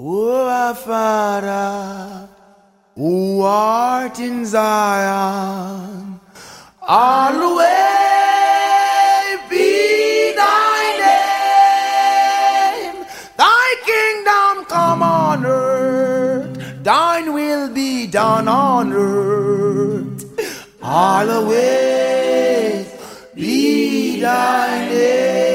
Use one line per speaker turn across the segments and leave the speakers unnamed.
O Father, who art in Zion, always be thy name. Thy kingdom come on earth, thine will be done on earth. Always be thy name.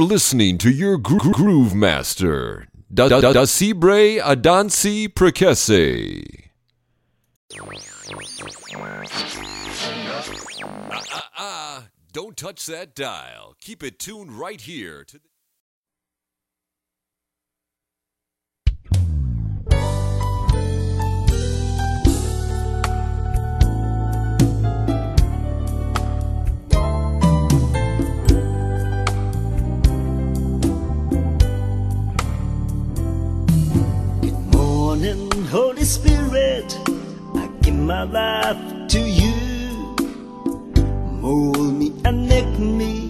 You're listening to your gro- groove master, Da Da Da Sibre Adansi Prekese. Uh, uh, uh, don't touch that dial. Keep it tuned right here to the-
Holy Spirit, I give my life to you. Mold me and make me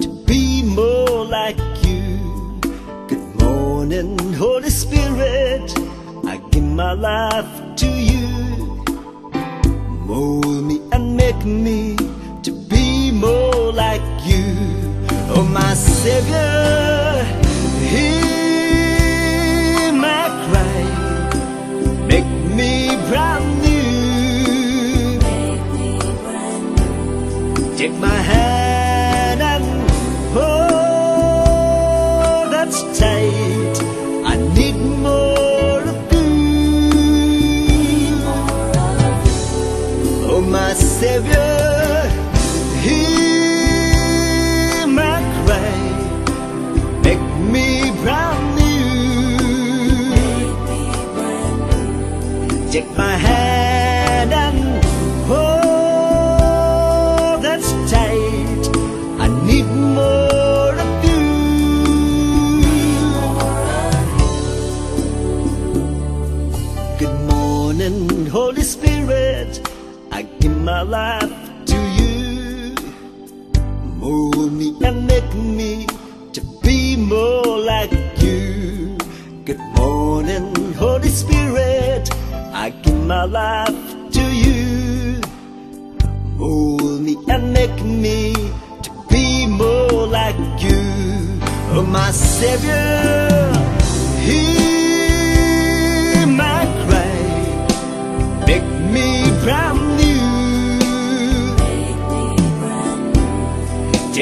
to be more like you. Good morning, Holy Spirit, I give my life to you. Mold me and make me to be more like you. Oh, my Savior. brand new. Take my hand.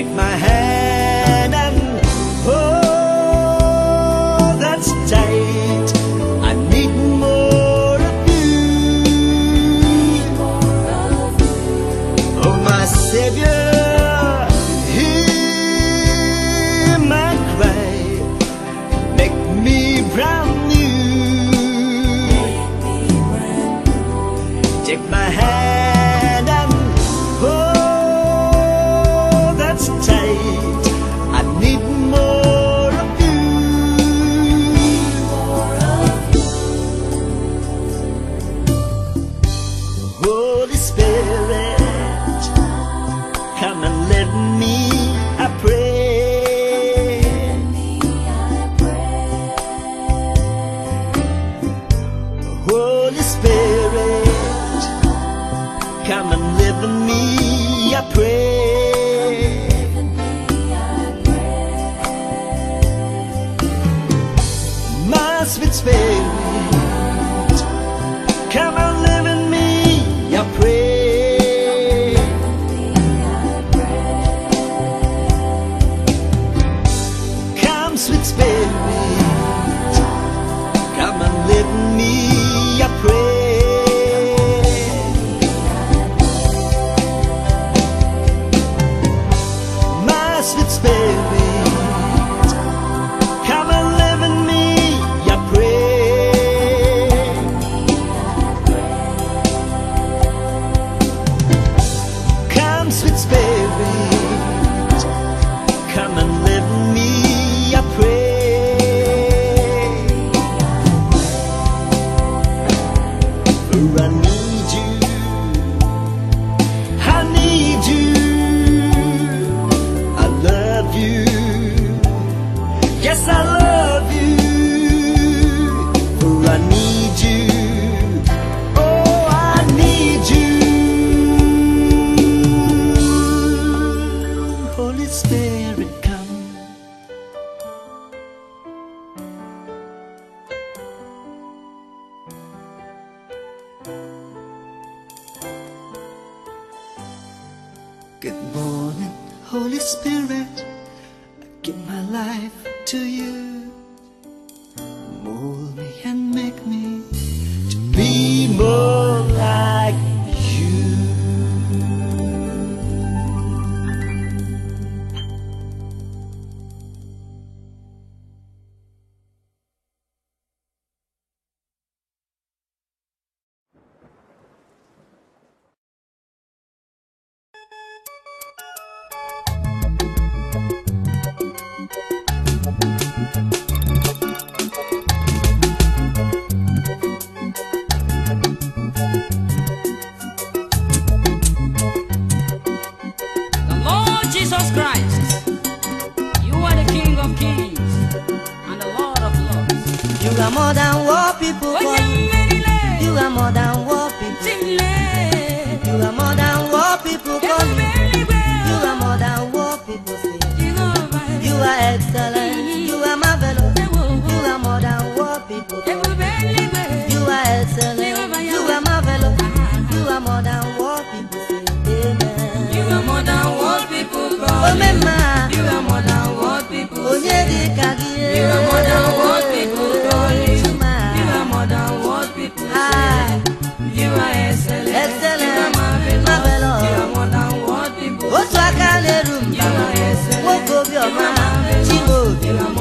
shake my hand. das wird. spirit.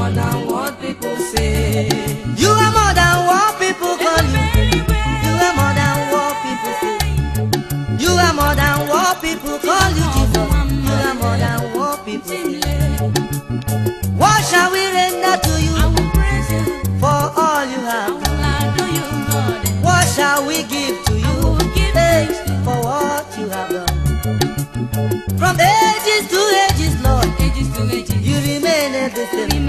More
than what people say. you are more than what people call you. you are more than what people say.
You are more than what people call you
jesus. You are more than what people say. What shall we render to you? For all you have what shall we give you? hey,
to you.
for what you have done. From ages to ages lord
Ages to ages.
you remain the same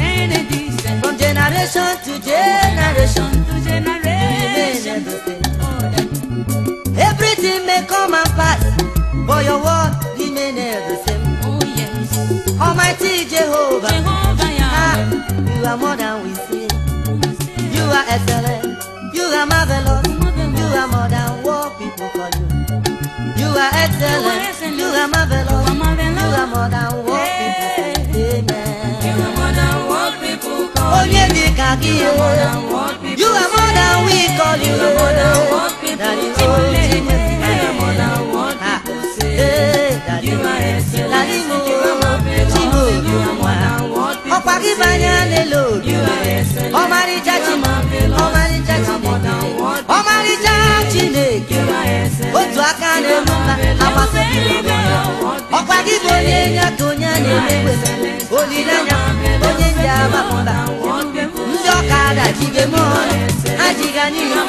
generation to generation,
to generation.
Everything may come and pass, but your word remain the same.
oh, yes.
Almighty Jehovah,
Jehovah
ah, you are more than we see. You are excellent, you are marvelous, you are more than what people call you. You are excellent, you are marvelous, you are more than Jackie.
You are more than
we call you.
You are more than what people
call
you. You are more than
we call.
You. You are more than what people
say. Ọ̀pá kí bàyà lè lò. Ọmọ ọkada jibe m ọrụ ha jiga n'ihu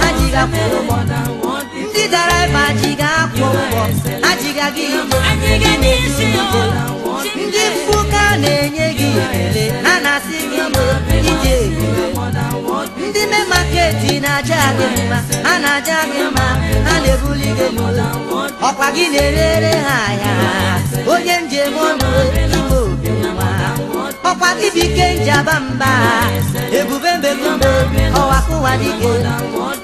ha jiga kwụrụ ụgbọ ndị daraiva jiga akwụ ụgbọ ha jiga gị ndị mfuka na-enye gị ekele ha na-asị gị ije ndị me maketi na-aja gị mma ha na-aja gị mma ha na-ebuli gị elu ọkwa gị na-erere ha ahịa onye njem ọnụ ọma ọkwa gị bụ ike njaba mba ebube mbebumbe ọwa kụwa dike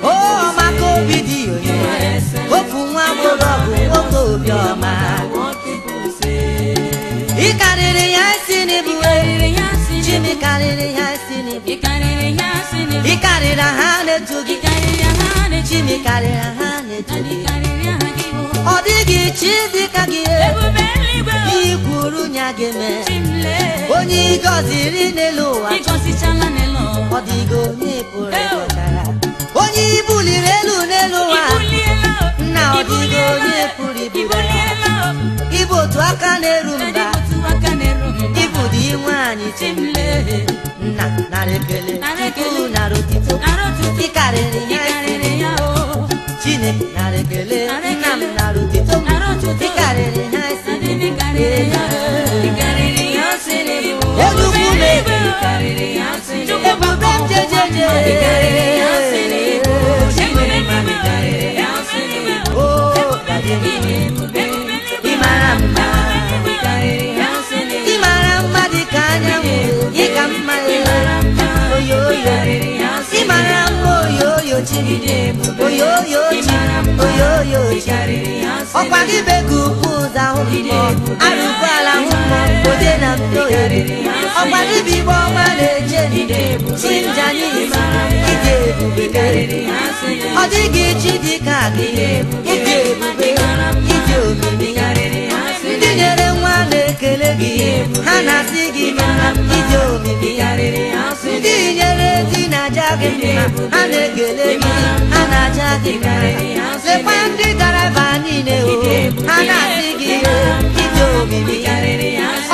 o ọmaka obi dị onye ofu nwa agbọghọ bụ nwoke obi ọma ị karịrị ya isi n'ibu chimi karịrị ya isi n'ibu ị karịrị ha na-etu gị chimi karịrị ha na-etu gị ọ dịghị chi dịka gị ihe kwuru nya gị mee onye ị gọziri n'elu ụwa ọ dịghị onye pụrụ ịkọchara onye i buliri elu n'elu ụwa. Nna ọ dịghị onye pụrụ iburu ya ịbụ otu aka na-eru mba. ịbụ dị nwaanyị chimle. Nna nara ekele. Tupu nara otito ị karịrị ya. Ebube m jejeje ọkwa gị bego ukwu ụzọ ahụ mmụọ arụkwa ala mmụọ ode na ọkwa dịbịa igbo ọma na-eche chi njani mara ịdị ebube ọ dịghị chi dị ka gị. Ịdị ebube ịdị omimi ndị nyere nwa na-ekele gị. Ha na-asị gị mara ịdị omimi ndị nyere di na-aja gị mma. Ha na-ekele gị. Ha na-aja gị mma. Lekwa ndị garaba niile o. Ha na-asị gị ịdị omimi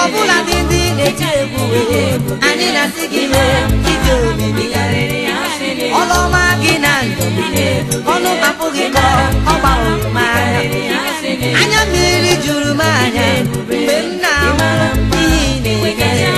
ọbụla dị ndị na-eti egwu anyị na-asị gị ịdị omimi ọlọma gị na ndụ ọnụ apụghị kọ ọ gbawụrụ m anya anya mmiri juru m anya mgbe m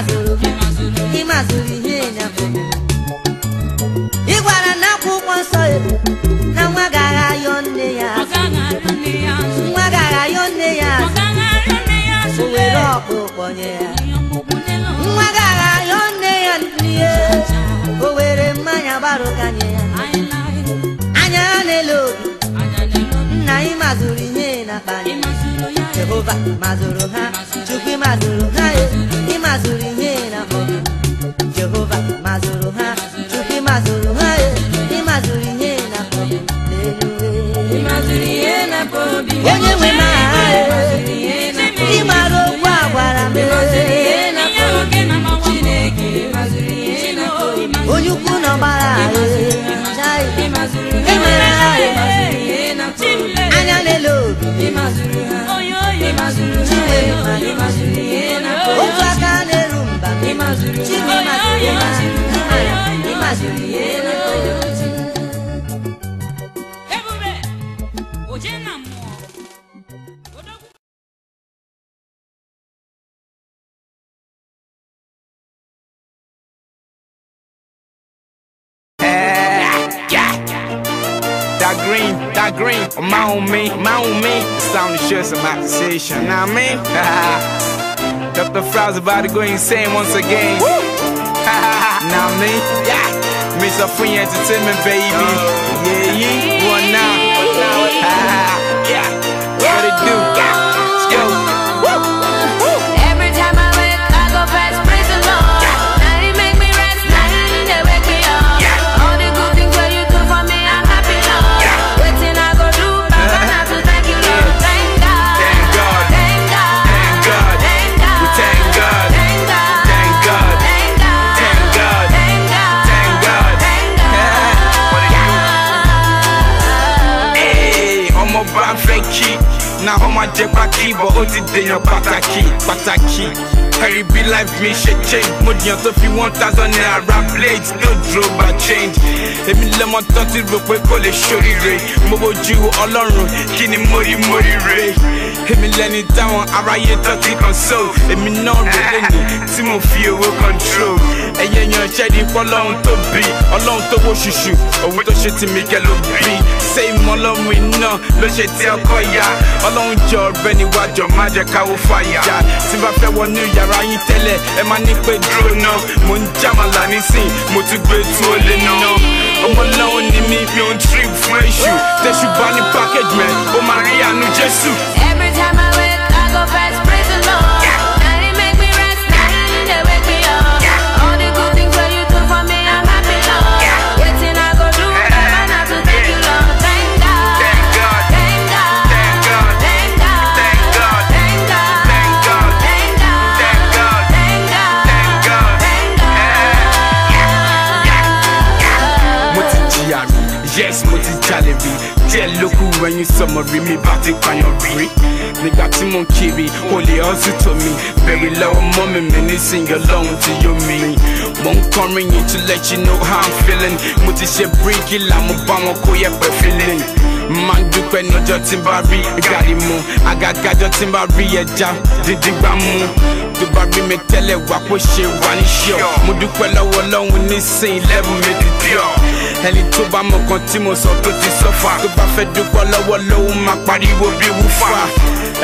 mazụrụ ị gwara na akwụkwọ nsọ ebu na nwa gara yọ nne ya. Nwa gara yọ nne ya. Were ọkpụkpọ nye ya. Nwa gara yọ nne ya nne o were mmanya gbarụ ka nye ya. Anya ya na-ele obi. Nna anyị mazụrụ ihe na
akpa
jehova mazụrụ ha. Chukwu mazụrụ ha
green, that green, my own me, my own me. It's time to share some accusation, know what I mean? Dr. Fry's about to go insane once again. know what I Yeah. Mr. Free Entertainment, baby. Uh. Yeah, yeah, one now. yeah. What it do? Jẹ pákí bọ̀ ó ti dèèyàn pàtàkì pàtàkì ẹ̀rí bí life mi ṣe change. Mo dìyàn tó fi one thousand naira ra blades no draw by change. Èmi lẹ́mọ tán ti rò pé kò lè ṣoríire mo bójú ọlọ́run kí ni mo rí mo rí re. Èmi lẹ́ni táwọn aráyé tán ti so. Èmi náà rè lẹ́ni tí mo fi owó control ẹ̀yẹ yan ṣẹ́ni pọ́lọ́run tó bí. Ọlọ́run tó wó ṣùṣù òun tó ṣe ti mi kẹ́ ló bí. Ṣé ìmọ̀ ọlọ́run iná ló ṣe tí ọkọ ya ọlọ́run jọ ọ̀rẹ́ níwájọ má jẹ́ káwó fàyà. Tí bá fẹ́ wọnú yàrá yín tẹ́lẹ̀ ẹ má ní pé dúró náà mo ń jàmàlà nísìn mo tún gbé tú ó lé náà ọmọ lọ́wọ́ ni mi mi ò ń trip fún èṣù. Tẹ̀sù bá ní package mẹ́ ó máa rí àánú jésù.
Every time I wake, I go fast,
lókù you sọmọ rí mi bá ti pààyàn rí nígbà tí mo kiri olè ọ̀sùn tó mi bẹ̀rẹ̀ lọ́wọ́ mọ́ mi mi nísìnyí ọlọ́run ti yó mi mo ń kọrin to let you know how i'm feeling. Mo ti ṣe bíríkì là mo bá wọn kó yẹpẹ̀ feeling máa ń dúpẹ́ lọ́jọ́ tí n bá rí gàrí mu àgàgàjọ́ tí n bá rí ẹja dídí gbá mu. Tó bá rí mi tẹ́lẹ̀ wá kó ṣe wà ní ṣọ́ mo dúpẹ́ lọ́wọ́ ọlọ́run nísìnyí lẹ́bùn mi ti pure ẹni tó bá mọ kan tí mo sọ tó ti sọ́fà tó bá fẹ́ dúpọ́ lọ́wọ́ lọ́wọ́ máa pariwo bí wúfà.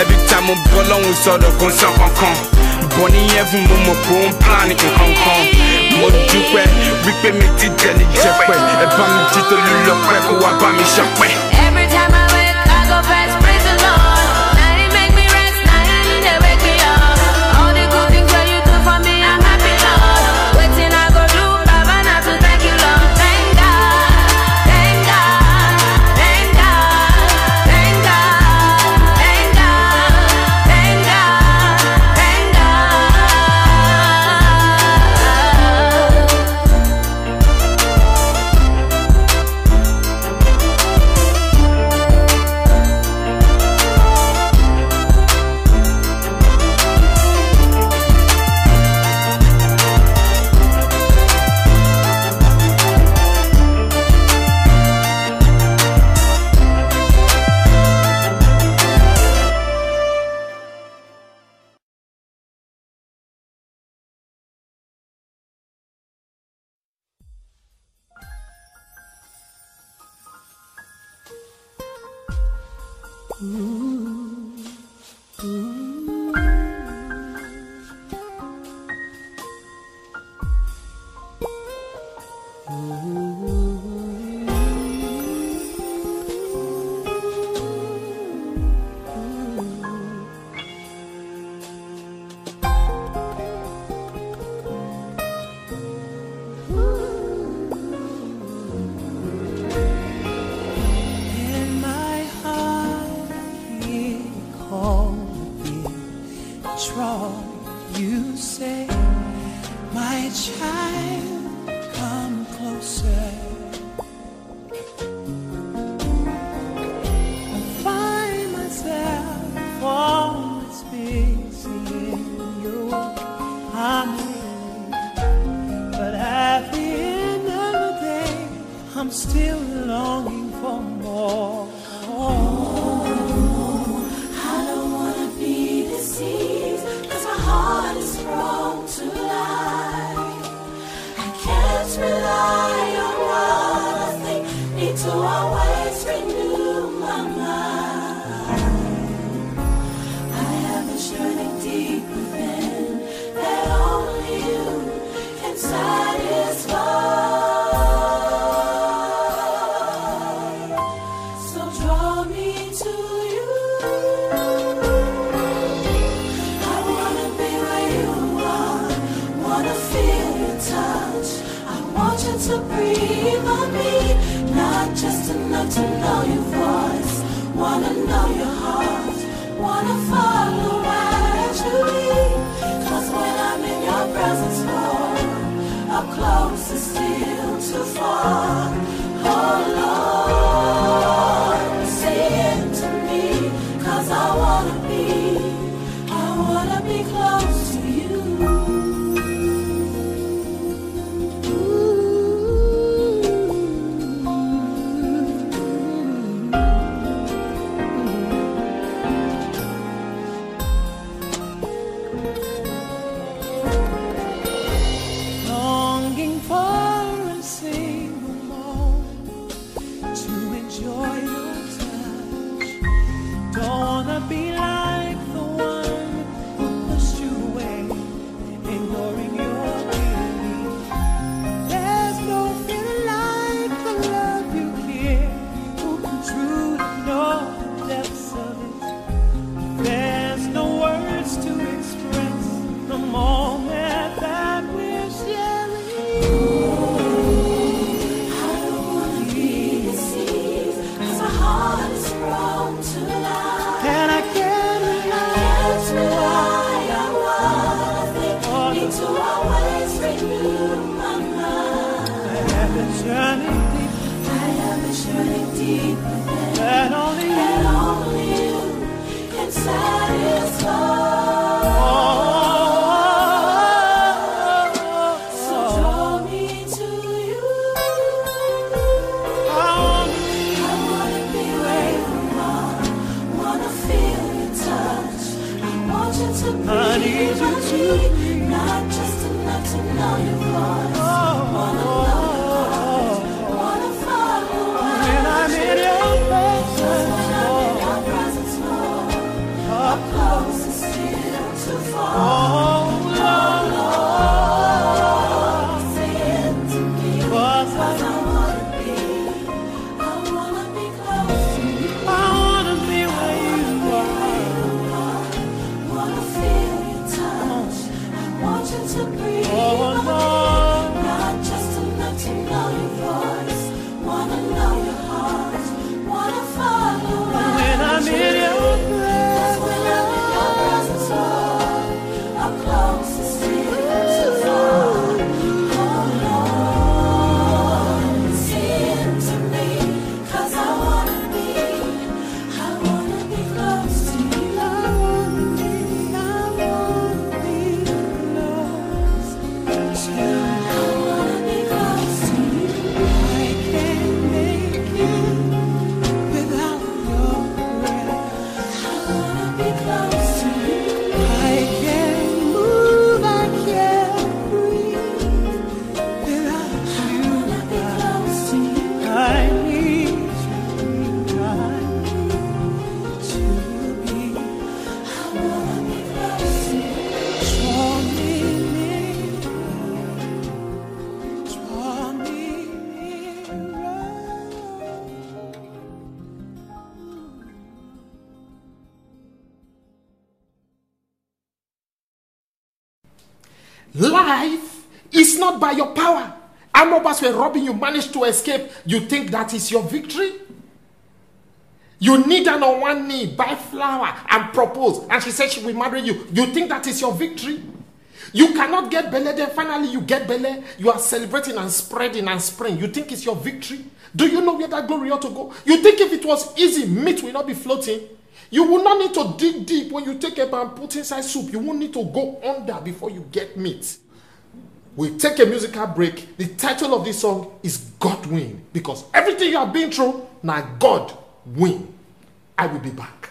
Ẹbí tá mo bọ́ lọ́hùn sọ̀rọ̀ kó sàn kankan bọ̀ ní ẹ̀fún mo mọ̀ kó ń plan nǹkan kan. Mo dúpẹ́ wípé mi ti dẹni jẹpẹ́. Ẹ bá mi jí tó lọ́pẹ́ kó wá bá mi ṣọpẹ́.
Draw. You say, my child, come closer. I find myself always busy in your. I'm but at the end of the day, I'm still
enough to know your voice. Wanna know your heart, wanna follow as you lead. Cause when I'm in your presence, Lord, up close is still too far.
Life is not by your power. Amobas were robbing you, managed to escape. You think that is your victory? You kneel down on one knee, buy flower, and propose, and she said she will marry you. You think that is your victory? You cannot get belly, then finally you get belly. You are celebrating and spreading and spraying. You think it's your victory? Do you know where that glory ought to go? You think if it was easy, meat will not be floating? You will not need to dig deep when you take a and put inside soup. You won't need to go under before you get meat. We take a musical break. The title of this song is God Win because everything you have been through, now God win. I will be back.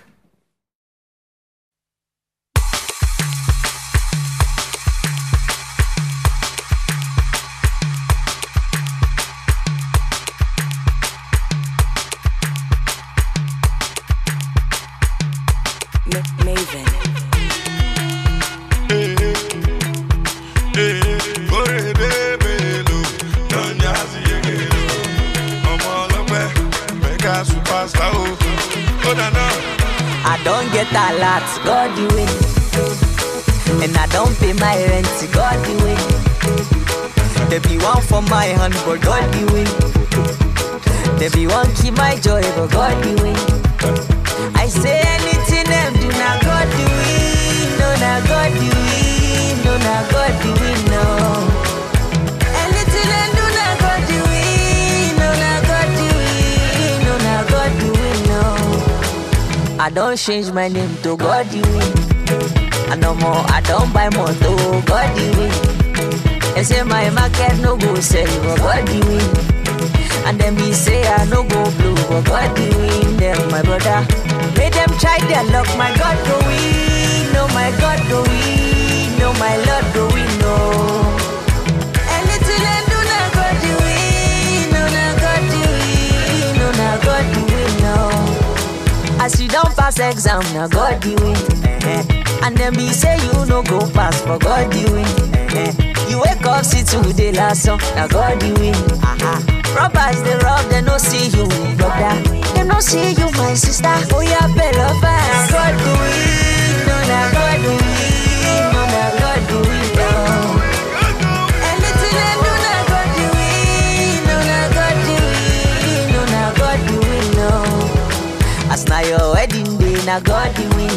Get a lot, God you win. And I don't pay my rent, God you win. There be one for my hand, but God you win. There be one keep my joy, but God you win. I say anything them do, now God do it. No, now God do it. No, now God I don't change my name to God you. I no more, I don't buy more to God you win. They say my market no go sell, but God you win. And then me say I no go blue, but God you win. My brother, make them try their luck. My God go win, no my God go win, no my Lord go win, no. Pass exam, now God you win. eh-eh. And then me say you no go pass, but God you win. eh-eh. You wake up, see today last song, now God you win. Robbers they rob, they no see you, brother. They no see you, my sister. Oh yeah, better fast. God do it, no now God do it, no now God day, now God you win.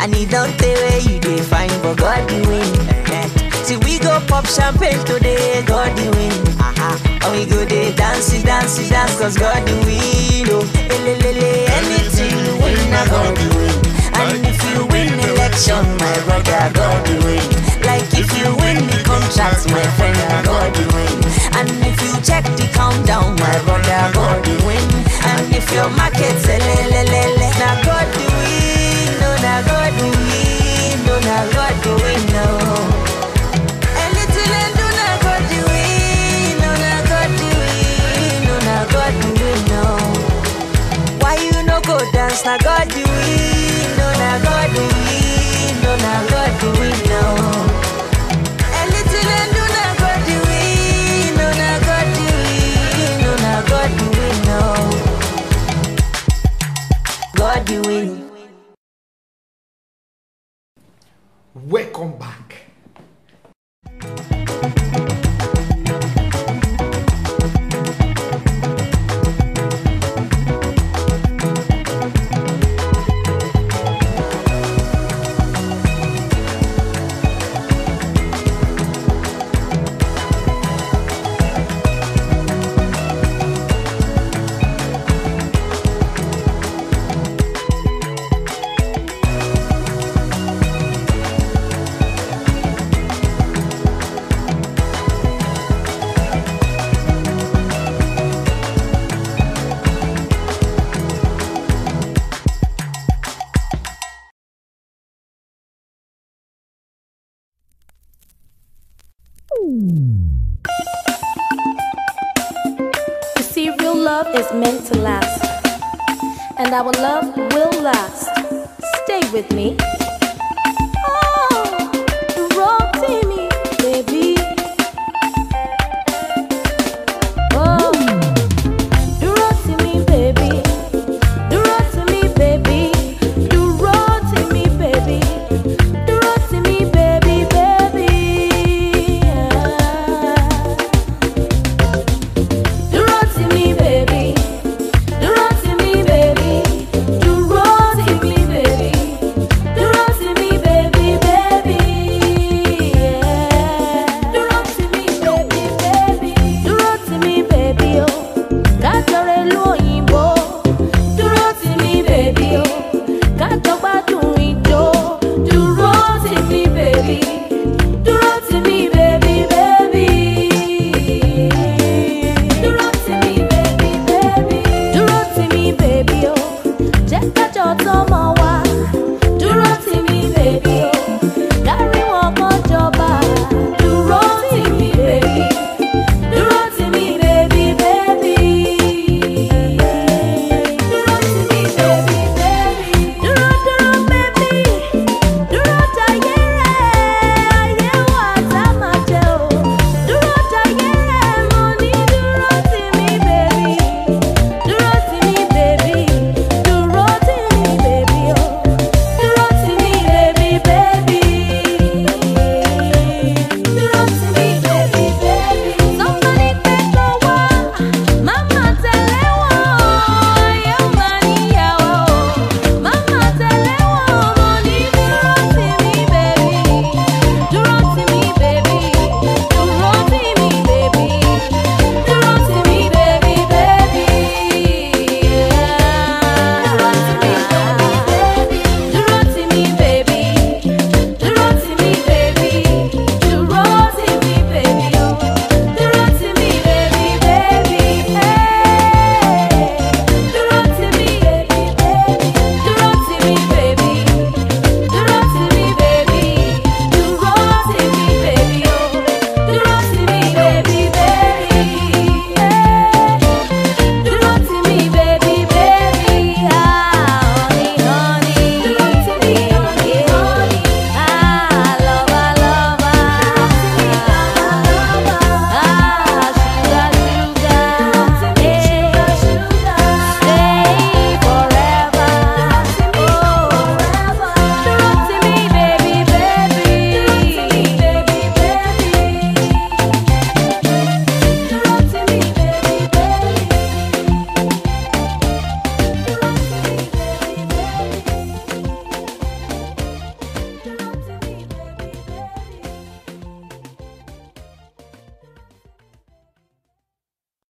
And he don't tell where you dey find, but God you win. See we go pop champagne today, God the win. Uh-huh. And we go there dancey, dancey, dance, cause God the win. Oh, elelele, anything you win, I God the win. And if you win election, my brother, God the win. Like if you win the contract, my friend, God the win. And if you check the countdown, my brother, God the win. And if your market say le le le now God the win, no, now God the win, no, now God do, win, no, dance? Now God the win, no, now God the win,
You see, real love is meant to last, and our love will last. Stay with me.